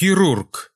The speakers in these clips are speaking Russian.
Хирург.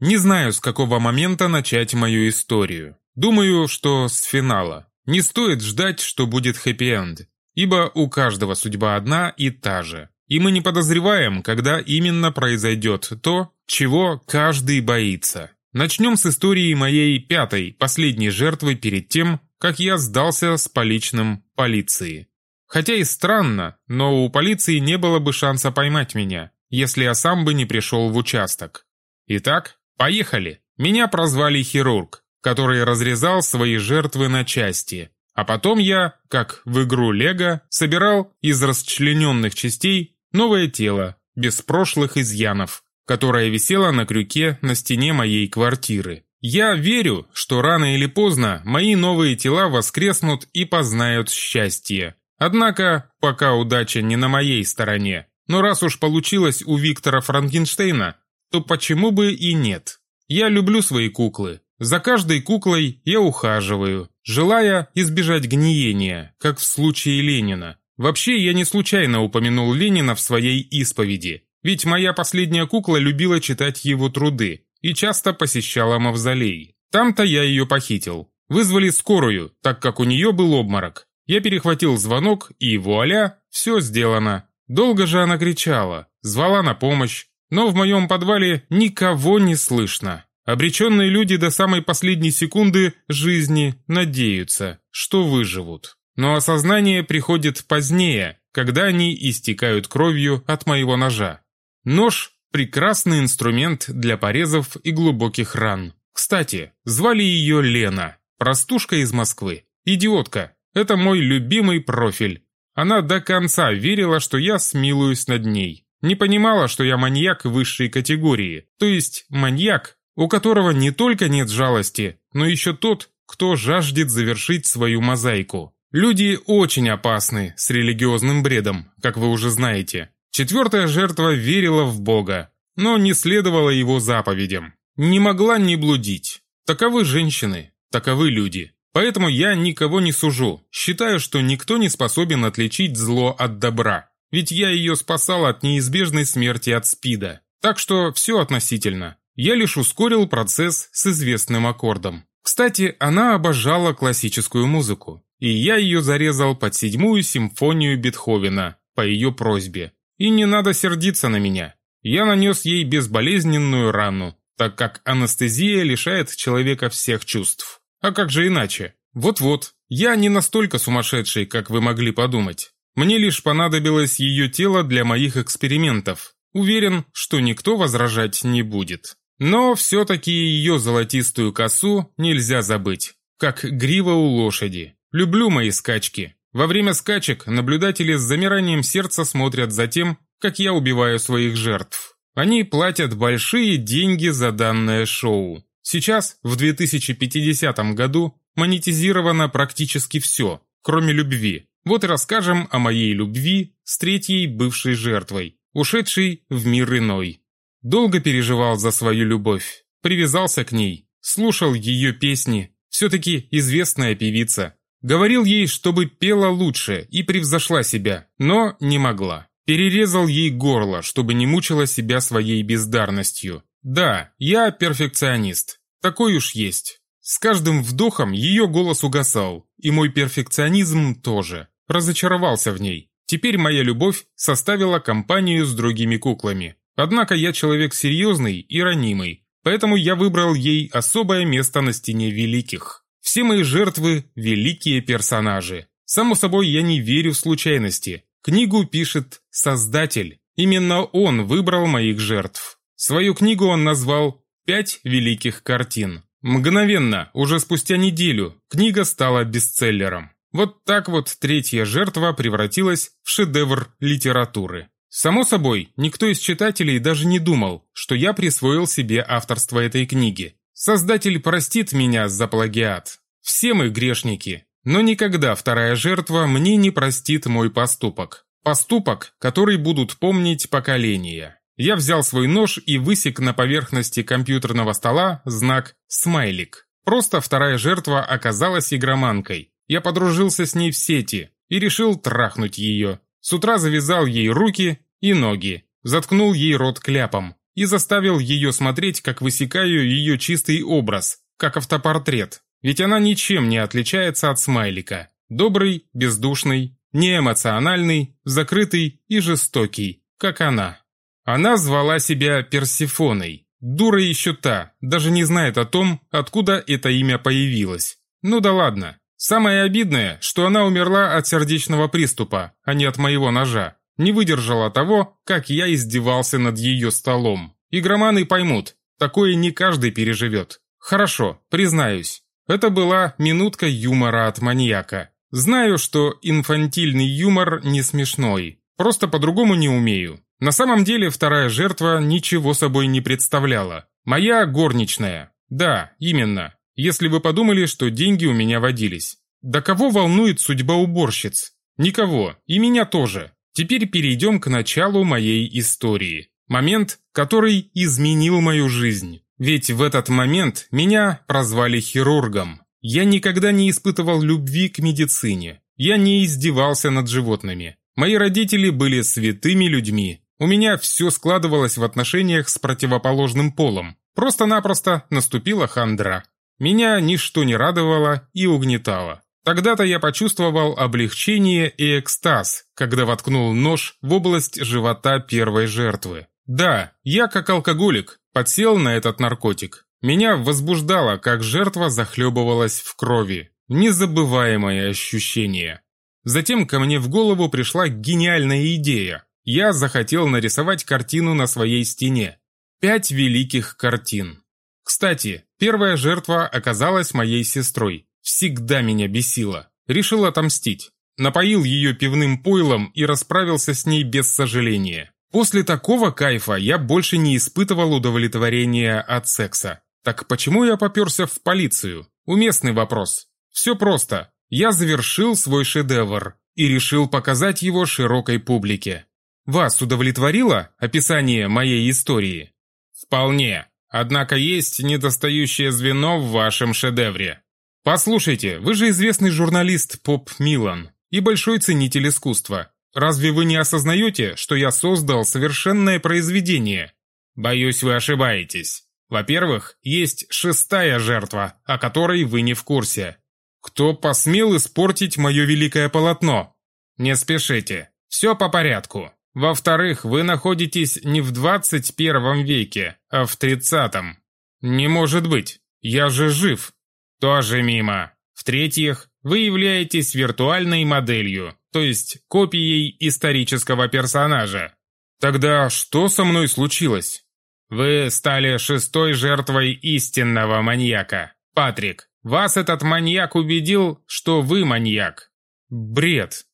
Не знаю, с какого момента начать мою историю. Думаю, что с финала. Не стоит ждать, что будет хэппи-энд, ибо у каждого судьба одна и та же. И мы не подозреваем, когда именно произойдет то, чего каждый боится. Начнем с истории моей пятой, последней жертвы перед тем, как я сдался с поличным полиции. Хотя и странно, но у полиции не было бы шанса поймать меня, если я сам бы не пришел в участок. Итак, поехали. Меня прозвали хирург, который разрезал свои жертвы на части. А потом я, как в игру Лего, собирал из расчлененных частей новое тело, без прошлых изъянов, которое висело на крюке на стене моей квартиры. Я верю, что рано или поздно мои новые тела воскреснут и познают счастье. Однако, пока удача не на моей стороне. Но раз уж получилось у Виктора Франкенштейна, то почему бы и нет? Я люблю свои куклы. За каждой куклой я ухаживаю, желая избежать гниения, как в случае Ленина. Вообще, я не случайно упомянул Ленина в своей исповеди, ведь моя последняя кукла любила читать его труды и часто посещала мавзолей. Там-то я ее похитил. Вызвали скорую, так как у нее был обморок. Я перехватил звонок, и вуаля, все сделано. Долго же она кричала, звала на помощь, но в моем подвале никого не слышно. Обреченные люди до самой последней секунды жизни надеются, что выживут. Но осознание приходит позднее, когда они истекают кровью от моего ножа. Нож – прекрасный инструмент для порезов и глубоких ран. Кстати, звали ее Лена, простушка из Москвы. Идиотка, это мой любимый профиль. Она до конца верила, что я смилуюсь над ней. Не понимала, что я маньяк высшей категории, то есть маньяк, у которого не только нет жалости, но еще тот, кто жаждет завершить свою мозаику. Люди очень опасны с религиозным бредом, как вы уже знаете. Четвертая жертва верила в Бога, но не следовала его заповедям. Не могла не блудить. Таковы женщины, таковы люди. Поэтому я никого не сужу, считаю, что никто не способен отличить зло от добра, ведь я ее спасал от неизбежной смерти от СПИДа. Так что все относительно. Я лишь ускорил процесс с известным аккордом. Кстати, она обожала классическую музыку, и я ее зарезал под седьмую симфонию Бетховена по ее просьбе. И не надо сердиться на меня. Я нанес ей безболезненную рану, так как анестезия лишает человека всех чувств. А как же иначе? Вот-вот, я не настолько сумасшедший, как вы могли подумать. Мне лишь понадобилось ее тело для моих экспериментов. Уверен, что никто возражать не будет. Но все-таки ее золотистую косу нельзя забыть. Как грива у лошади. Люблю мои скачки. Во время скачек наблюдатели с замиранием сердца смотрят за тем, как я убиваю своих жертв. Они платят большие деньги за данное шоу. Сейчас, в 2050 году, монетизировано практически все, кроме любви. Вот и расскажем о моей любви с третьей бывшей жертвой, ушедшей в мир иной. Долго переживал за свою любовь, привязался к ней, слушал ее песни, все-таки известная певица. Говорил ей, чтобы пела лучше и превзошла себя, но не могла. Перерезал ей горло, чтобы не мучила себя своей бездарностью. Да, я перфекционист. Такой уж есть. С каждым вдохом ее голос угасал, и мой перфекционизм тоже. Разочаровался в ней. Теперь моя любовь составила компанию с другими куклами. Однако я человек серьезный и ранимый, поэтому я выбрал ей особое место на стене великих. Все мои жертвы – великие персонажи. Само собой, я не верю в случайности. Книгу пишет Создатель. Именно он выбрал моих жертв. Свою книгу он назвал «Пять великих картин». Мгновенно, уже спустя неделю, книга стала бестселлером. Вот так вот третья жертва превратилась в шедевр литературы. Само собой, никто из читателей даже не думал, что я присвоил себе авторство этой книги. Создатель простит меня за плагиат. Все мы грешники. Но никогда вторая жертва мне не простит мой поступок. Поступок, который будут помнить поколения. Я взял свой нож и высек на поверхности компьютерного стола знак «Смайлик». Просто вторая жертва оказалась игроманкой. Я подружился с ней в сети и решил трахнуть ее. С утра завязал ей руки и ноги, заткнул ей рот кляпом и заставил ее смотреть, как высекаю ее чистый образ, как автопортрет. Ведь она ничем не отличается от смайлика. Добрый, бездушный, неэмоциональный, закрытый и жестокий, как она. Она звала себя Персифоной. Дура еще та, даже не знает о том, откуда это имя появилось. Ну да ладно. Самое обидное, что она умерла от сердечного приступа, а не от моего ножа. Не выдержала того, как я издевался над ее столом. Игроманы поймут, такое не каждый переживет. Хорошо, признаюсь. Это была минутка юмора от маньяка. Знаю, что инфантильный юмор не смешной. Просто по-другому не умею. На самом деле вторая жертва ничего собой не представляла. Моя горничная. Да, именно. Если вы подумали, что деньги у меня водились. Да кого волнует судьба уборщиц? Никого. И меня тоже. Теперь перейдем к началу моей истории. Момент, который изменил мою жизнь. Ведь в этот момент меня прозвали хирургом. Я никогда не испытывал любви к медицине. Я не издевался над животными. Мои родители были святыми людьми. У меня все складывалось в отношениях с противоположным полом. Просто-напросто наступила хандра. Меня ничто не радовало и угнетало. Тогда-то я почувствовал облегчение и экстаз, когда воткнул нож в область живота первой жертвы. Да, я как алкоголик подсел на этот наркотик. Меня возбуждало, как жертва захлебывалась в крови. Незабываемое ощущение. Затем ко мне в голову пришла гениальная идея. Я захотел нарисовать картину на своей стене. Пять великих картин. Кстати, первая жертва оказалась моей сестрой. Всегда меня бесила. Решил отомстить. Напоил ее пивным пойлом и расправился с ней без сожаления. После такого кайфа я больше не испытывал удовлетворения от секса. Так почему я поперся в полицию? Уместный вопрос. Все просто. Я завершил свой шедевр и решил показать его широкой публике. Вас удовлетворило описание моей истории? Вполне. Однако есть недостающее звено в вашем шедевре. Послушайте, вы же известный журналист Поп Милан и большой ценитель искусства. Разве вы не осознаете, что я создал совершенное произведение? Боюсь, вы ошибаетесь. Во-первых, есть шестая жертва, о которой вы не в курсе. Кто посмел испортить мое великое полотно? Не спешите, все по порядку. Во-вторых, вы находитесь не в 21 веке, а в 30-м. Не может быть, я же жив. Тоже мимо. В-третьих, вы являетесь виртуальной моделью, то есть копией исторического персонажа. Тогда что со мной случилось? Вы стали шестой жертвой истинного маньяка. Патрик, вас этот маньяк убедил, что вы маньяк. Бред.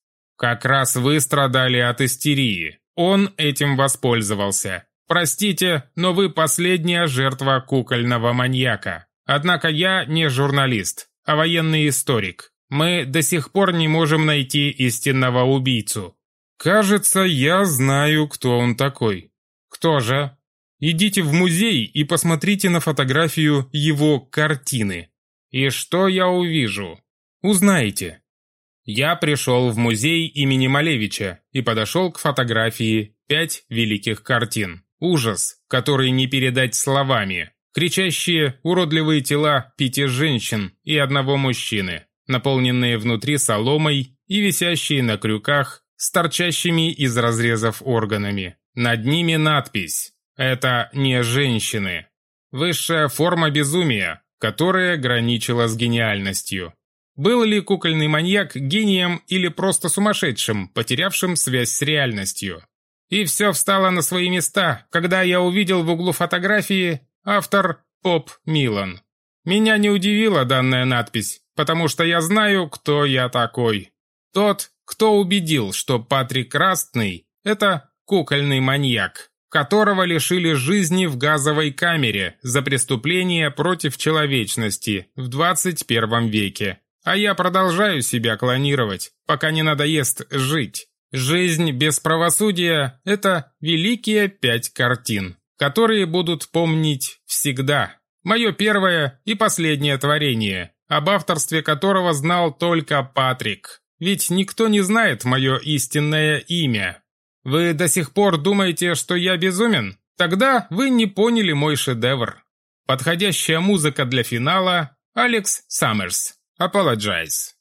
Как раз вы страдали от истерии. Он этим воспользовался. Простите, но вы последняя жертва кукольного маньяка. Однако я не журналист, а военный историк. Мы до сих пор не можем найти истинного убийцу. Кажется, я знаю, кто он такой. Кто же? Идите в музей и посмотрите на фотографию его картины. И что я увижу? Узнаете. Я пришел в музей имени Малевича и подошел к фотографии «Пять великих картин». Ужас, который не передать словами. Кричащие, уродливые тела пяти женщин и одного мужчины, наполненные внутри соломой и висящие на крюках с торчащими из разрезов органами. Над ними надпись это не женщины. Высшая форма безумия, которая граничила с гениальностью. Был ли кукольный маньяк гением или просто сумасшедшим, потерявшим связь с реальностью? И все встало на свои места, когда я увидел в углу фотографии автор Поп Милан. Меня не удивила данная надпись, потому что я знаю, кто я такой. Тот, кто убедил, что Патрик Растный – это кукольный маньяк которого лишили жизни в газовой камере за преступление против человечности в 21 веке. А я продолжаю себя клонировать, пока не надоест жить. Жизнь без правосудия – это великие пять картин, которые будут помнить всегда. Мое первое и последнее творение, об авторстве которого знал только Патрик. Ведь никто не знает мое истинное имя, вы до сих пор думаете, что я безумен? Тогда вы не поняли мой шедевр. Подходящая музыка для финала – Алекс Саммерс. Apologize.